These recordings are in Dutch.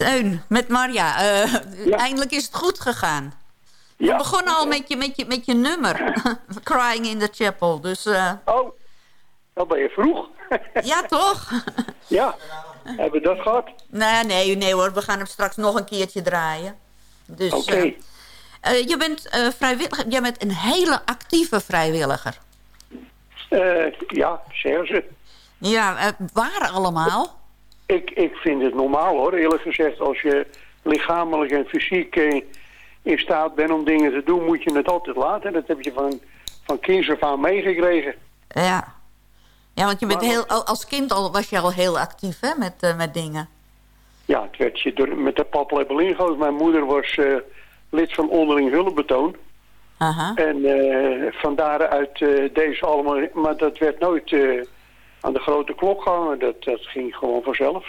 Teun, met Marja. Eindelijk is het goed gegaan. We begonnen al met je, met je, met je nummer. Crying in the Chapel. Dus, Oh, dan ben je vroeg. ja, toch? ja, hebben we dat gehad? Nee, nee, nee hoor, we gaan hem straks nog een keertje draaien. Dus, Oké. Okay. Uh, je bent vrijwilliger, jij bent een hele actieve vrijwilliger. Ja, zeggen ze. Ja, waar allemaal? Ik, ik vind het normaal hoor, eerlijk gezegd. Als je lichamelijk en fysiek in staat bent om dingen te doen, moet je het altijd laten. Dat heb je van, van kinds af aan meegekregen. Ja. Ja, want je bent heel, als kind al, was je al heel actief hè, met, uh, met dingen. Ja, het werd je door, met de paplepel ingehouden. Mijn moeder was uh, lid van onderling hulpbetoon. Aha. En uh, van daaruit deze allemaal... Maar dat werd nooit aan de grote klok gehangen. Dat, dat ging gewoon vanzelf.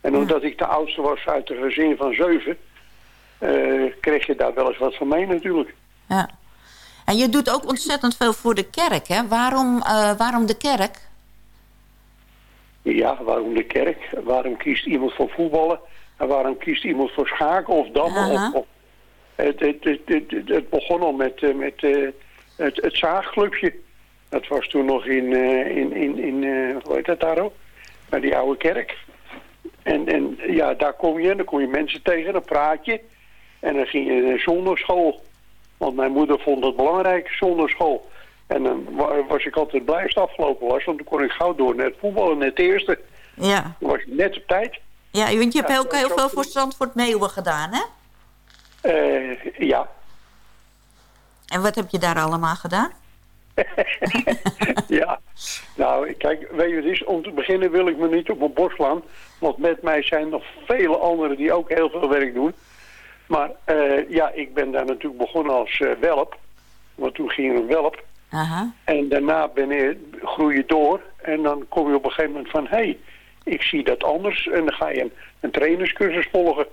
En ja. omdat ik de oudste was uit een gezin van zeven... kreeg je daar wel eens wat van mee natuurlijk. Ja. En je doet ook ontzettend veel voor de kerk, hè? Waarom, uh, waarom de kerk? Ja, waarom de kerk? Waarom kiest iemand voor voetballen? En waarom kiest iemand voor schaken of dammen? Of, of, het, het, het, het, het begon al met, uh, met het, het zaagclubje. Dat was toen nog in, uh, in, in, in hoe heet dat daar ook? Bij die oude kerk. En, en ja, daar kom je en dan kom je mensen tegen, dan praat je. En dan ging je naar zondagschool. Want mijn moeder vond het belangrijk, zonder school. En dan was ik altijd blij als het afgelopen was. Want dan kon ik gauw door naar het voetballen, net eerste. Ja. Dan was ik net op tijd. Ja, want je hebt ja, ook heel veel voor Zandvoort Meeuwen gedaan, hè? Uh, ja. En wat heb je daar allemaal gedaan? ja, nou, kijk, weet je wat is? Om te beginnen wil ik me niet op mijn borst slaan. Want met mij zijn nog vele anderen die ook heel veel werk doen. Maar uh, ja, ik ben daar natuurlijk begonnen als uh, welp. Want toen ging een welp. Aha. En daarna ben je, groei je door. En dan kom je op een gegeven moment van... hé, hey, ik zie dat anders. En dan ga je een, een trainerscursus volgen.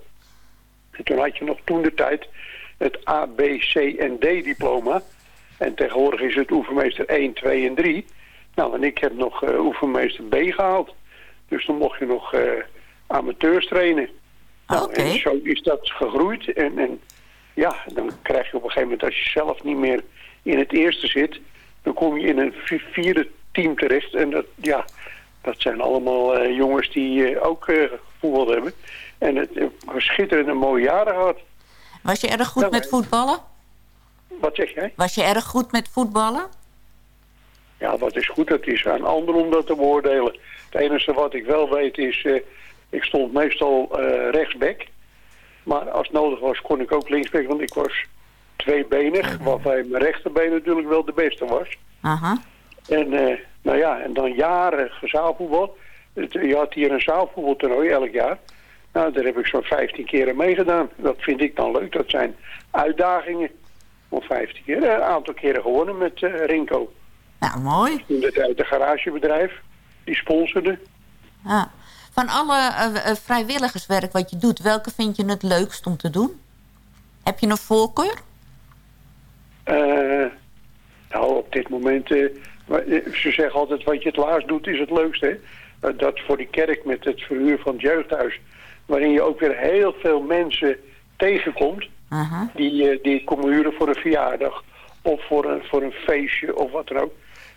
En toen had je nog toen de tijd het A, B, C en D diploma. En tegenwoordig is het oefenmeester 1, 2 en 3. Nou, en ik heb nog uh, oefenmeester B gehaald. Dus dan mocht je nog amateurs trainen. Nou, okay. En zo is dat gegroeid. En, en ja, dan krijg je op een gegeven moment, als je zelf niet meer in het eerste zit, dan kom je in een vierde team terecht. En dat, ja, dat zijn allemaal uh, jongens die uh, ook uh, voetbal hebben. En het uh, schitterende mooie jaren gehad. Was je erg goed nou, met voetballen? Wat zeg jij? Was je erg goed met voetballen? Ja, wat is goed, dat is aan anderen om dat te beoordelen. Het enige wat ik wel weet is, ik stond meestal uh, rechtsback. Maar als het nodig was, kon ik ook linksback, want ik was tweebenig. Waarbij mijn rechterbeen natuurlijk wel de beste was. Aha. En, uh, nou ja, en dan jaren zaalvoetbal. Je had hier een zaalvoetbaltoernooi elk jaar. Nou, daar heb ik zo'n 15 keren meegedaan. Dat vind ik dan leuk. Dat zijn uitdagingen. 15 keer. Een aantal keren gewonnen met uh, Rinko. Nou, mooi. Toen het uit de garagebedrijf. Die sponsorde. Van alle uh, vrijwilligerswerk wat je doet, welke vind je het leukst om te doen? Heb je een voorkeur? Uh, nou, op dit moment... Ze zeggen altijd, wat je het laatst doet, is het leukste. Hè? dat voor die kerk met het verhuur van het jeugdhuis... waarin je ook weer heel veel mensen tegenkomt... -huh. die, die komen huren voor een verjaardag... of voor een, voor een feestje of wat dan ook.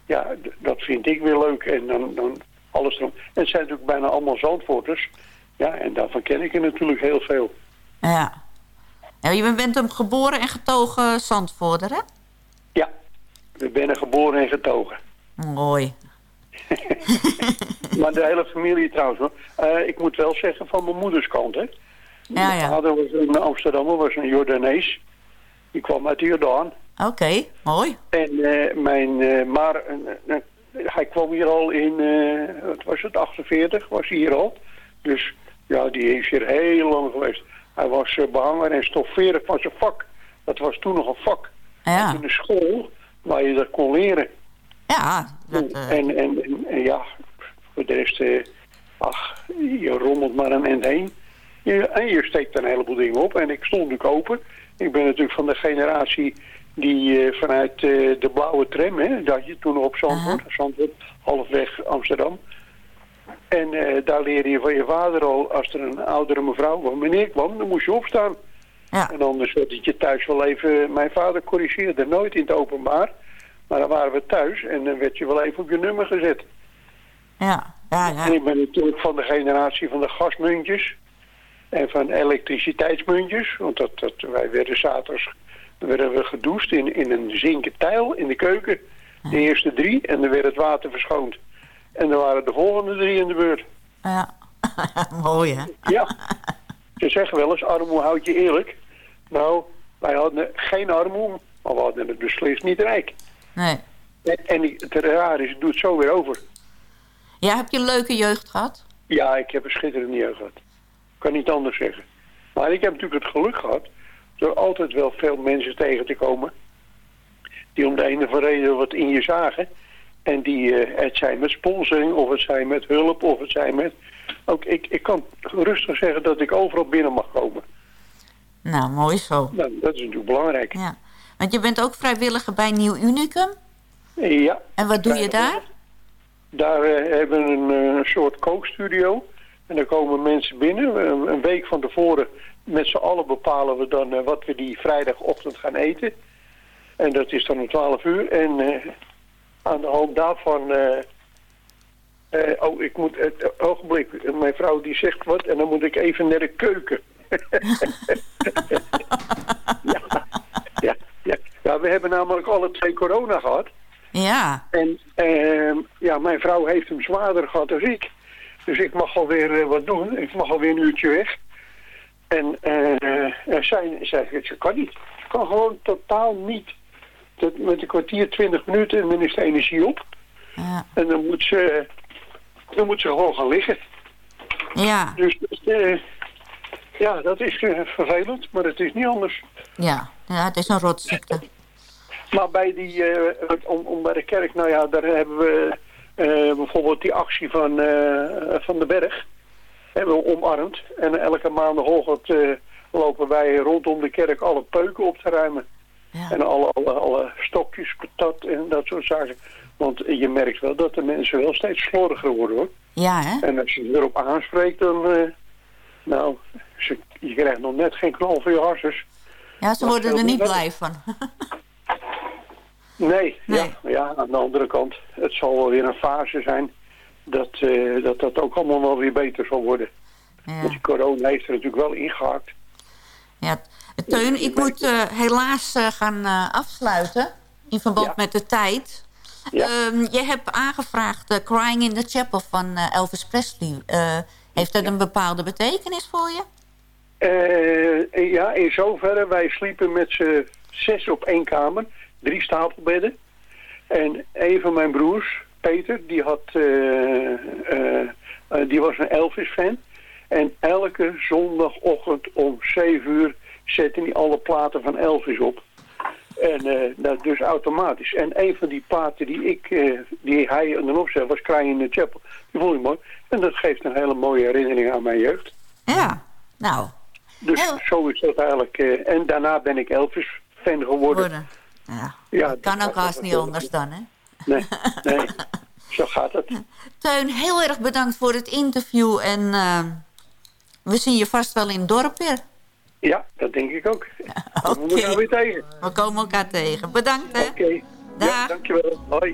Ja, dat vind ik weer leuk. En dan, dan alles erom. En het zijn natuurlijk bijna allemaal Zandvoorters. Ja, en daarvan ken ik er natuurlijk heel veel. Ja. je bent hem geboren en getogen Zandvoorter, hè? Ja, we ben geboren en getogen. Mooi. maar de hele familie trouwens. Hoor. Uh, ik moet wel zeggen van mijn moeders kant, hè. Ja, mijn vader was een Amsterdammer, was een Jordanees. Die kwam uit Jordaan. Oké, okay, mooi. En uh, mijn, uh, maar hij kwam hier al in, uh, wat was het, 48 was hij hier al. Dus ja, die is hier heel lang geweest. Hij was behanger en stofferen van zijn vak. Dat was toen nog een vak. Ja. In de school waar je dat kon leren. Ja. Dat, en, en, en, en, ja, voor de rest, ach, je rommelt maar een end heen. Je, en je steekt een heleboel dingen op. En ik stond natuurlijk open. Ik ben natuurlijk van de generatie die uh, vanuit uh, de blauwe tram, hè, dat je toen op Zandvoort, uh -huh. Zandvoort, halfweg Amsterdam. En daar leerde je van je vader al, als er een oudere mevrouw of meneer kwam, dan moest je opstaan. Ja. En anders werd het je thuis wel even... Mijn vader corrigeerde nooit in het openbaar. Maar dan waren we thuis en dan werd je wel even op je nummer gezet. Ja, ja, ja. En ik ben natuurlijk van de generatie van de gasmuntjes. En van elektriciteitsmuntjes. Want dat, dat, wij werden zaterdags werden we gedoucht in, in een zinken tijl in de keuken. De eerste drie. En dan werd het water verschoond. En dan waren de volgende drie in de beurt. Ja, mooi hè? Ja. Ze zeggen wel eens, armoe houdt je eerlijk. Nou, wij hadden geen armoe, maar we hadden het beslist niet rijk. Nee. En, en het raar is, het doet zo weer over. Ja, heb je een leuke jeugd gehad? Ja, ik heb een schitterende jeugd gehad. Ik kan niet anders zeggen. Maar ik heb natuurlijk het geluk gehad... door altijd wel veel mensen tegen te komen... die om de ene of andere reden wat in je zagen... en die, uh, het zijn met sponsoring, of het zijn met hulp, of het zijn met... Ook ik, ik kan rustig zeggen dat ik overal binnen mag komen. Nou, mooi zo. Nou, dat is natuurlijk belangrijk. Ja. Want je bent ook vrijwilliger bij Nieuw Unicum? Ja. En wat doe je daar? Daar uh, hebben we een, uh, soort kookstudio. En daar komen mensen binnen. Een, week van tevoren met z'n allen bepalen we dan uh, wat we die vrijdagochtend gaan eten. En dat is dan om 12 uur. En aan de hand daarvan... oh, ik moet... Het ogenblik, mijn vrouw die zegt wat en dan moet ik even naar de keuken. ja, ja, ja. ja, we hebben namelijk alle twee corona gehad. Ja. En uh, ja, mijn vrouw heeft hem zwaarder gehad dan ik. Dus ik mag alweer uh, wat doen. Ik mag alweer een uurtje weg. En uh, zij zegt, ze kan niet. Ze kan gewoon totaal niet. Dat, met een kwartier, twintig minuten en dan is de energie op. Ja. En dan moet ze, dan moet ze gewoon gaan liggen. Ja. Dus uh, ja, dat is uh, vervelend, maar het is niet anders. Ja, ja het is een rotziekte. Maar bij die, uh, om, om bij de kerk, nou ja, daar hebben we bijvoorbeeld die actie van, van de berg. Hebben we omarmd. En elke maandagochtend lopen wij rondom de kerk alle peuken op te ruimen. Ja. En alle, alle, alle stokjes, patat en dat soort zaken. Want je merkt wel dat de mensen wel steeds slordiger worden hoor. Ja, hè? En als je erop aanspreekt, dan... nou, ze, je krijgt nog net geen knal voor je harsers. Ja, ze worden er niet blij van. nee, nee. Ja, ja, aan de andere kant, het zal wel weer een fase zijn dat, uh, dat dat ook allemaal wel weer beter zal worden. Ja. Want die corona heeft er natuurlijk wel ingehakt. Ja, Teun, ik moet uh, helaas uh, gaan afsluiten in verband ja. met de tijd. Ja. Um, je hebt aangevraagd Crying in the Chapel van Elvis Presley. heeft dat een bepaalde betekenis voor je? Ja, in zoverre. Wij sliepen met z'n zes op één kamer. Drie stapelbedden. En een van mijn broers, Peter, die, had, uh, uh, die was een Elvis-fan. En elke zondagochtend om zeven uur zette hij alle platen van Elvis op. En dat dus automatisch. En een van die platen die, ik, die hij dan opzette was Crying in the Chapel. Die vond ik mooi. En dat geeft een hele mooie herinnering aan mijn jeugd. Ja, nou... Dus Heel... zo is dat eigenlijk. Uh, en daarna ben ik Elvis-fan geworden. Worden. Ja, ja kan ook haast niet anders dan, hè? Nee, nee. zo gaat het. Teun, heel erg bedankt voor het interview. En uh, we zien je vast wel in het dorp weer. Ja, dat denk ik ook. We komen elkaar weer tegen. We komen elkaar tegen. Bedankt, hè? Oké. Okay. Ja, dankjewel. Hoi.